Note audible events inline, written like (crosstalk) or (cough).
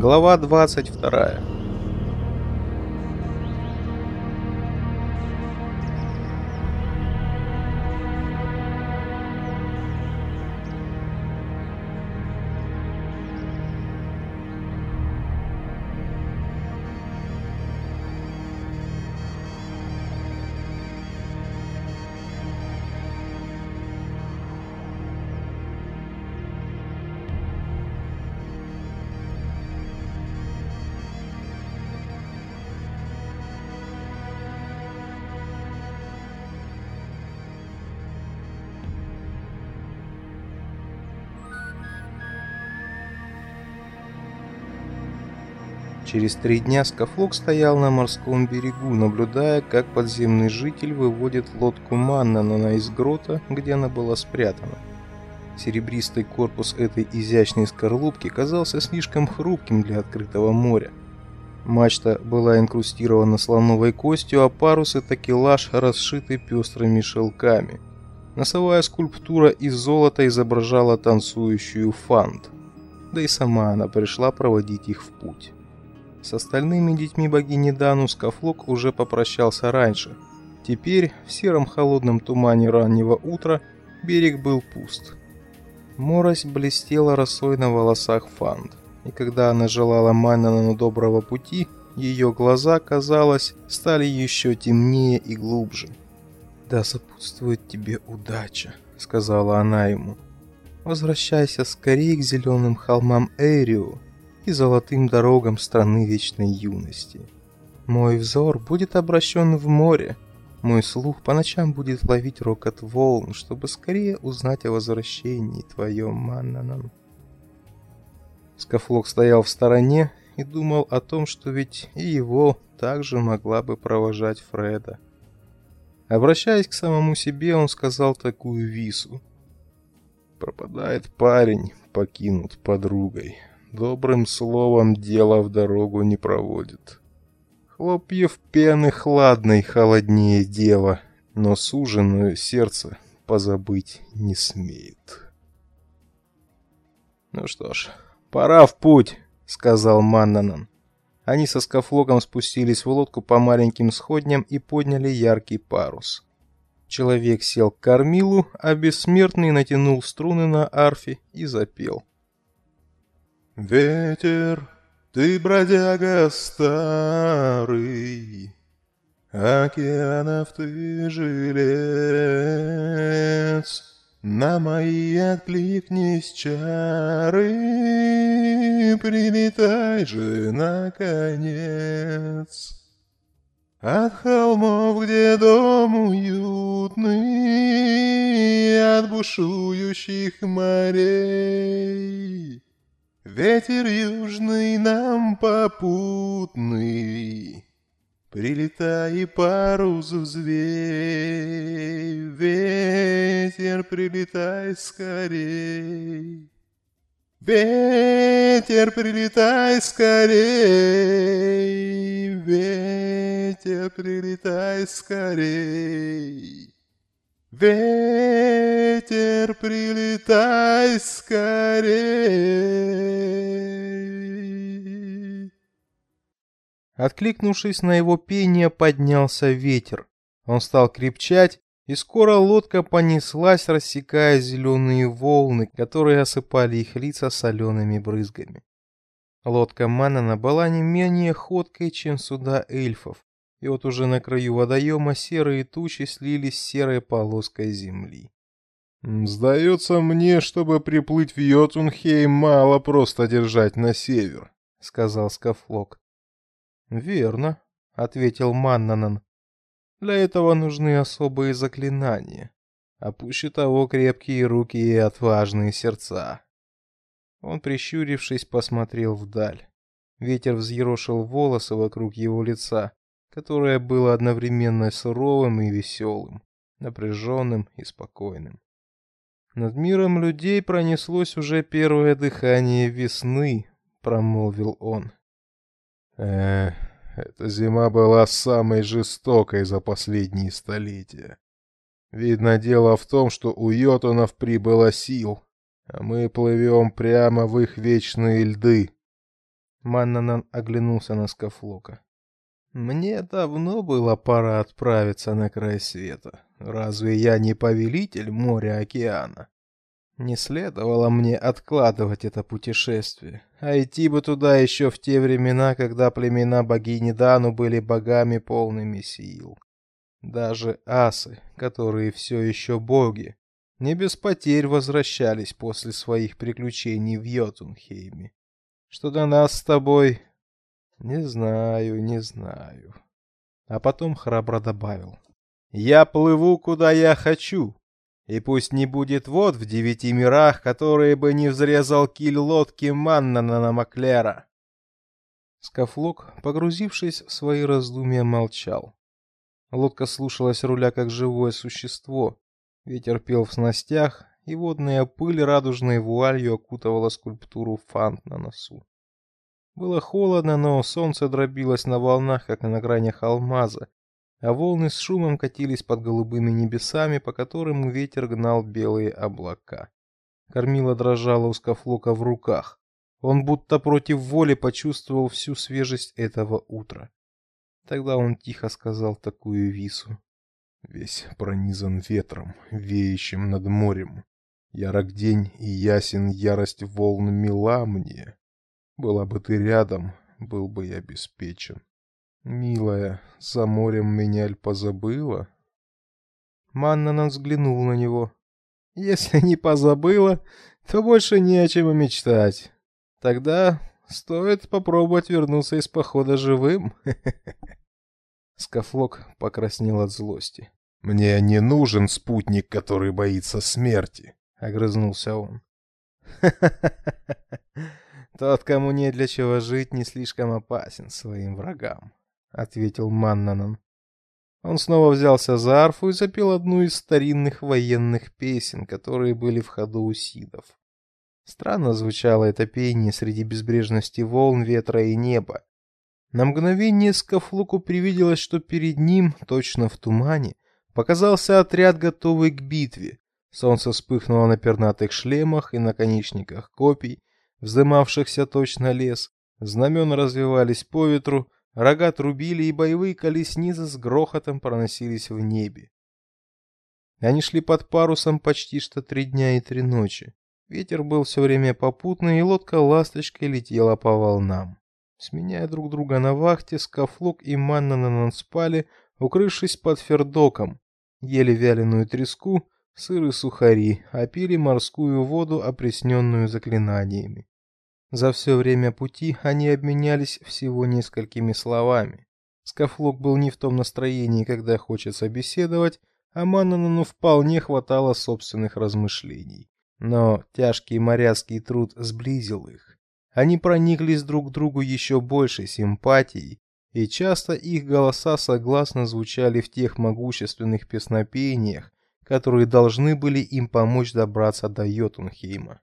Глава 22. Через три дня Скафлок стоял на морском берегу, наблюдая, как подземный житель выводит лодку Маннана из грота, где она была спрятана. Серебристый корпус этой изящной скорлупки казался слишком хрупким для открытого моря. Мачта была инкрустирована слоновой костью, а парус и такелаж расшиты пестрыми шелками. Носовая скульптура из золота изображала танцующую фант. Да и сама она пришла проводить их в путь. С остальными детьми богини Дану Скафлок уже попрощался раньше. Теперь, в сером холодном тумане раннего утра, берег был пуст. Морось блестела росой на волосах Фанд, и когда она желала Майнану доброго пути, ее глаза, казалось, стали еще темнее и глубже. «Да сопутствует тебе удача», — сказала она ему. «Возвращайся скорее к зеленым холмам Эрио, и золотым дорогам страны вечной юности. Мой взор будет обращен в море, мой слух по ночам будет ловить рокот волн, чтобы скорее узнать о возвращении твоем, Маннанан. Скафлок стоял в стороне и думал о том, что ведь и его также могла бы провожать Фреда. Обращаясь к самому себе, он сказал такую вису. «Пропадает парень, покинут подругой, добрым словом дело в дорогу не проводит. Хлопьев пены хладной холоднее дева, но суженую сердце позабыть не смеет. «Ну что ж, пора в путь», — сказал Маннанан. Они со скафлоком спустились в лодку по маленьким сходням и подняли яркий парус. Человек сел к кормилу, а бессмертный натянул струны на арфе и запел. Ветер, ты бродяга старый, Океанов ты жилец, На мои откликнись чары, Прилетай же, наконец. От холмов, где дом уютный, От бушующих морей, Ветер южный нам попутный, Прилетай парус взвей, Ветер, прилетай скорей. Ветер, прилетай скорей, Ветер, прилетай скорей. Ветер, прилетай скорей. Откликнувшись на его пение, поднялся ветер. Он стал крепчать, и скоро лодка понеслась, рассекая зеленые волны, которые осыпали их лица солеными брызгами. Лодка Манана была не менее ходкой, чем суда эльфов, и вот уже на краю водоема серые тучи слились с серой полоской земли. «Сдается мне, чтобы приплыть в Йотунхейм, мало просто держать на север», — сказал Скафлок. «Верно», — ответил Маннанан. «Для этого нужны особые заклинания, а пуще того крепкие руки и отважные сердца». Он, прищурившись, посмотрел вдаль. Ветер взъерошил волосы вокруг его лица, которое было одновременно суровым и веселым, напряженным и спокойным. Над миром людей пронеслось уже первое дыхание весны, промолвил он. Э, эта зима была самой жестокой за последние столетия. Видно, дело в том, что у йотунов прибыло сил, а мы плывем прямо в их вечные льды. Маннанан оглянулся на Скафлока. Мне давно было пора отправиться на край света. Разве я не повелитель моря-океана? Не следовало мне откладывать это путешествие, а идти бы туда еще в те времена, когда племена богини Дану были богами полными сил. Даже асы, которые все еще боги, не без потерь возвращались после своих приключений в Йотунхейме. Что до нас с тобой, не знаю, не знаю. А потом храбро добавил: "Я плыву куда я хочу, и пусть не будет вод в девяти мирах, которые бы не взрезал киль лодки Маннана на Маклера". Скафлок, погрузившись в свои раздумья, молчал. Лодка слушалась руля как живое существо. Ветер пел в снастях, и водная пыль радужной вуалью окутывала скульптуру фант на носу. Было холодно, но солнце дробилось на волнах, как на гранях алмаза, а волны с шумом катились под голубыми небесами, по которым ветер гнал белые облака. Кормила дрожала у скафлока в руках. Он будто против воли почувствовал всю свежесть этого утра. Тогда он тихо сказал такую вису: "Весь пронизан ветром, веющим над морем. Ярок день и ясен ярость волн мила мне. Была бы ты рядом, был бы я обеспечен. Милая, за морем меня ль позабыла? Маннан взглянул на него. Если не позабыла, то больше не о чем и мечтать. Тогда стоит попробовать вернуться из похода живым. (laughs) Скафлок покраснел от злости. Мне не нужен спутник, который боится смерти, огрызнулся он. (laughs) Тот, кому не для чего жить, не слишком опасен своим врагам, ответил Маннанан. Он снова взялся за арфу и запел одну из старинных военных песен, которые были в ходу у сидов. Странно звучало это пение среди безбрежности волн, ветра и неба. На мгновение Скафлуку привиделось, что перед ним, точно в тумане, показался отряд, готовый к битве. Солнце вспыхнуло на пернатых шлемах и наконечниках копий, вздымавшихся точно лес, знамена развивались по ветру, рога трубили, и боевые колесницы с грохотом проносились в небе. Они шли под парусом почти что три дня и три ночи. Ветер был все время попутный, и лодка ласточкой летела по волнам. Сменяя друг друга на вахте, Скафлок и Маннанан спали, укрывшись под фердоком, ели вяленую треску, сыр и сухари, а пили морскую воду, опресненную заклинаниями. За все время пути они обменялись всего несколькими словами. Скафлок был не в том настроении, когда хочется беседовать, а Маннану вполне хватало собственных размышлений. Но тяжкий моряцкий труд сблизил их. Они прониклись друг к другу еще большей симпатией, и часто их голоса согласно звучали в тех могущественных песнопениях, которые должны были им помочь добраться до Йотунхейма.